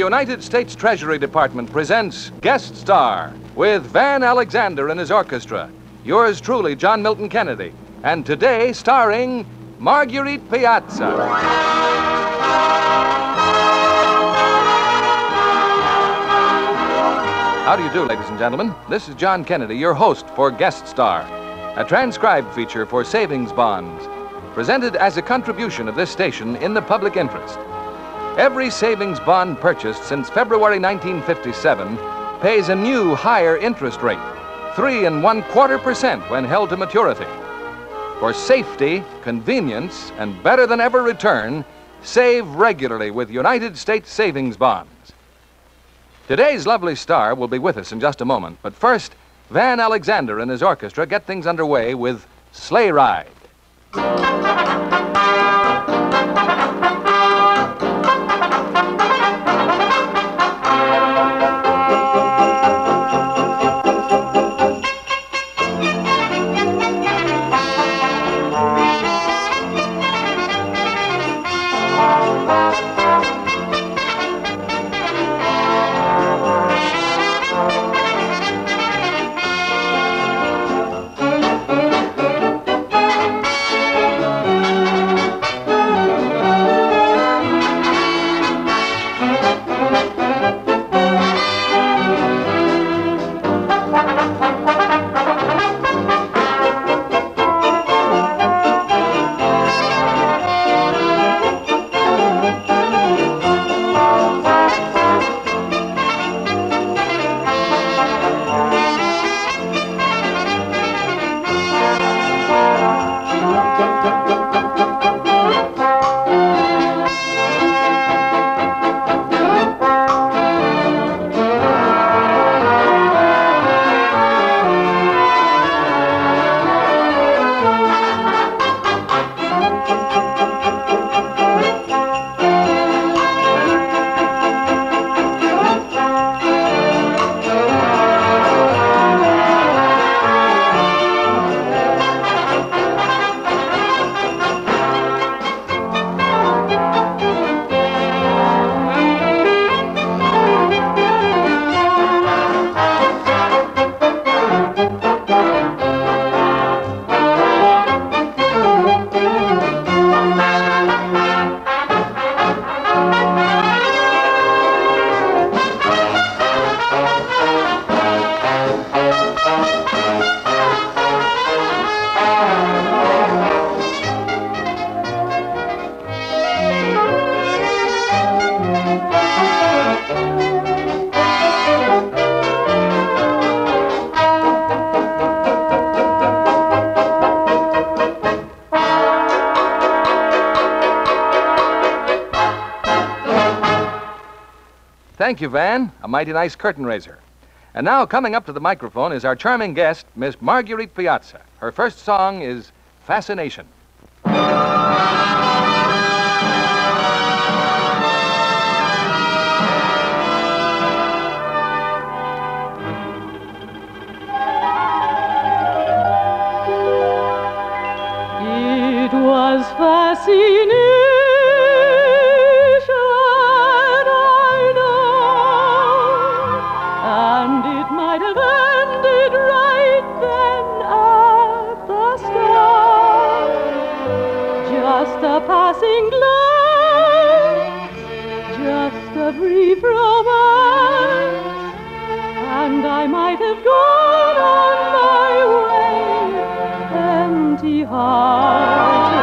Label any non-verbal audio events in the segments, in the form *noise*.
United States Treasury Department presents Guest Star with Van Alexander and his orchestra. Yours truly, John Milton Kennedy. And today, starring Marguerite Piazza. How do you do, ladies and gentlemen? This is John Kennedy, your host for Guest Star, a transcribed feature for savings bonds, presented as a contribution of this station in the public interest. Every savings bond purchased since February 1957 pays a new higher interest rate, three and one quarter percent when held to maturity. For safety, convenience, and better than ever return, save regularly with United States savings bonds. Today's lovely star will be with us in just a moment, but first, Van Alexander and his orchestra get things underway with Sleigh Ride. Thank you, Van. A mighty nice curtain raiser. And now, coming up to the microphone is our charming guest, Miss Marguerite Piazza. Her first song is Fascination. Brief romance, and I might have gone on my way empty hearted.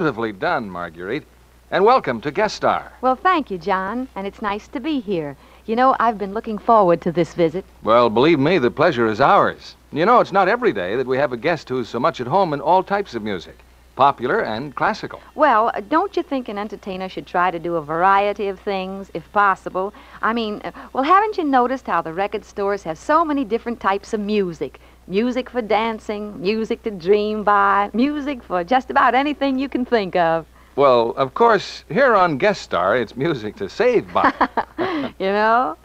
Beautifully done, Marguerite. And welcome to Guest Star. Well, thank you, John, and it's nice to be here. You know, I've been looking forward to this visit. Well, believe me, the pleasure is ours. You know, it's not every day that we have a guest who's so much at home in all types of music popular and classical. Well, don't you think an entertainer should try to do a variety of things, if possible? I mean, well, haven't you noticed how the record stores have so many different types of music? Music for dancing, music to dream by, music for just about anything you can think of. Well, of course, here on Guest Star, it's music to save by. *laughs* You know,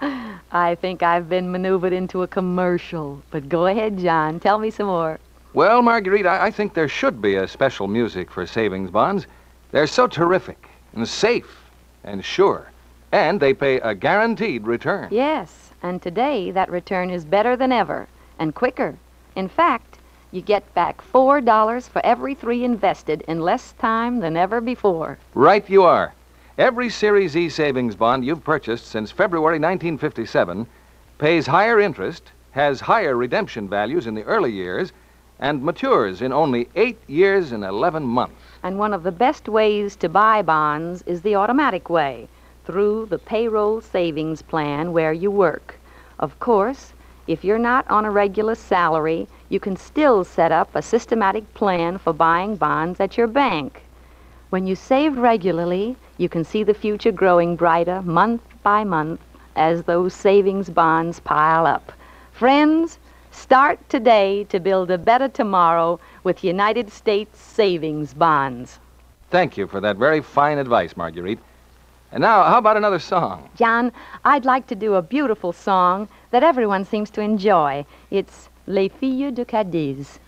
I think I've been maneuvered into a commercial. But go ahead, John. Tell me some more. well, Marguerite, I, I think there should be a special music for savings bonds. They're so terrific and safe and sure, and they pay a guaranteed return. Yes, and today that return is better than ever and quicker. In fact, you get back $4 for every three invested in less time than ever before. Right you are. Every Series E savings bond you've purchased since February 1957 pays higher interest, has higher redemption values in the early years, and matures in only eight years and 11 months. And one of the best ways to buy bonds is the automatic way, through the payroll savings plan where you work. Of course, if you're not on a regular salary, you can still set up a systematic plan for buying bonds at your bank. When you save regularly, you can see the future growing brighter month by month as those savings bonds pile up. Friends, start today to build a better tomorrow with United States savings bonds. Thank you for that very fine advice, Marguerite. And now, how about another song? John, I'd like to do a beautiful song that everyone seems to enjoy. It's Les Filles de Cadiz.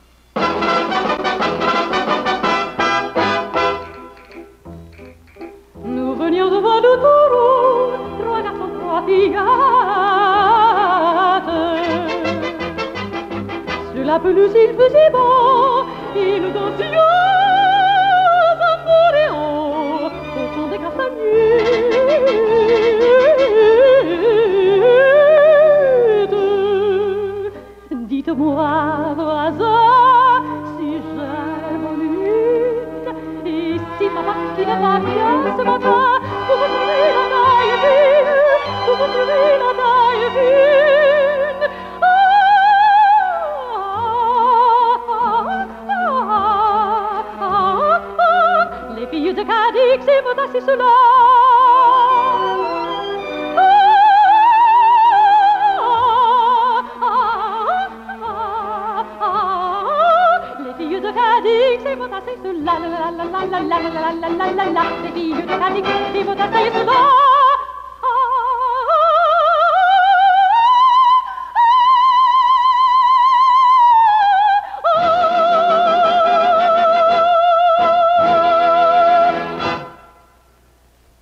bye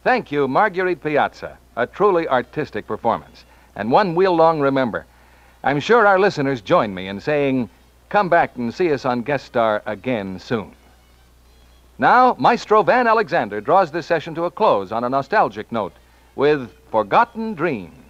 Thank you, Marguerite Piazza. A truly artistic performance, and one we'll long remember. I'm sure our listeners join me in saying, come back and see us on Guest Star again soon. Now, Maestro Van Alexander draws this session to a close on a nostalgic note with Forgotten Dreams.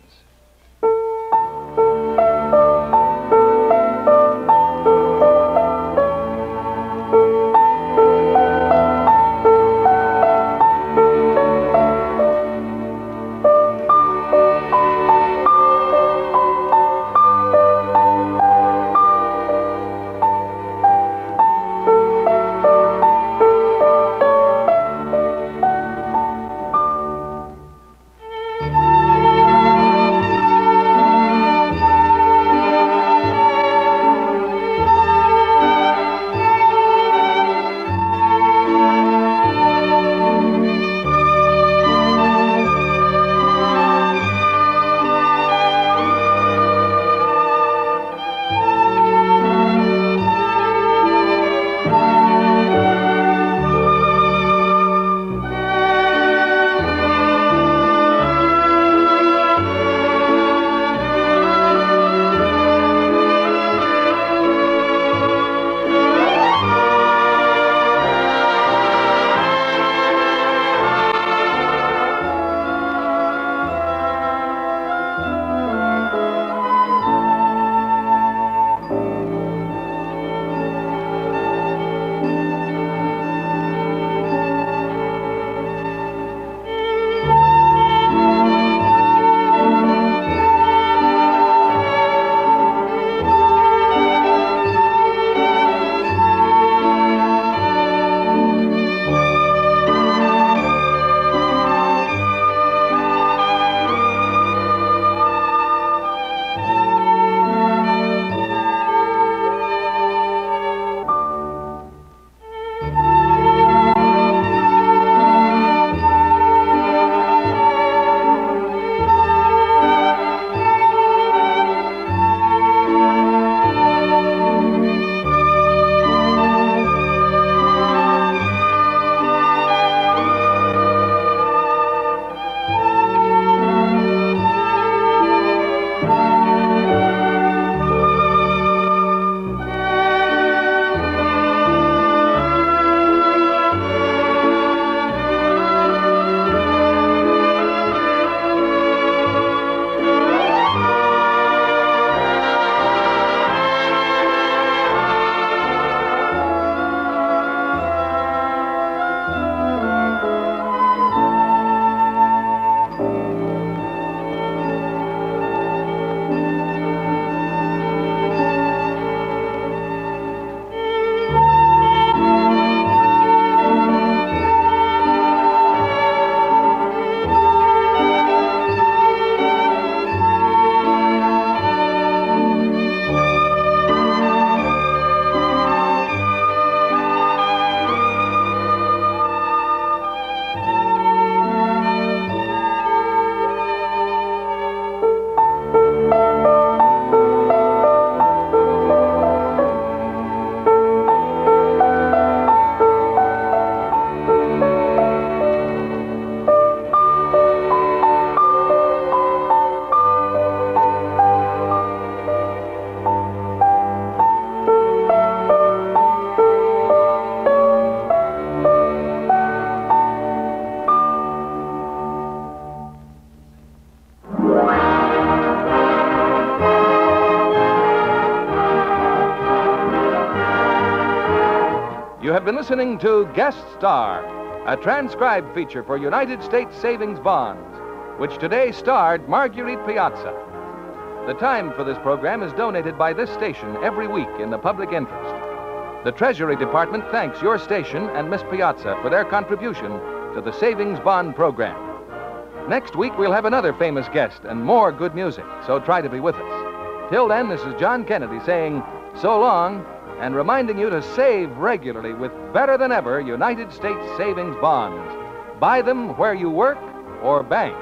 Have been listening to Guest Star, a transcribed feature for United States Savings Bonds, which today starred Marguerite Piazza. The time for this program is donated by this station every week in the public interest. The Treasury Department thanks your station and Miss Piazza for their contribution to the Savings Bond program. Next week, we'll have another famous guest and more good music, so try to be with us. Till then, this is John Kennedy saying so long and reminding you to save regularly with better than ever United States Savings Bonds. Buy them where you work or bank.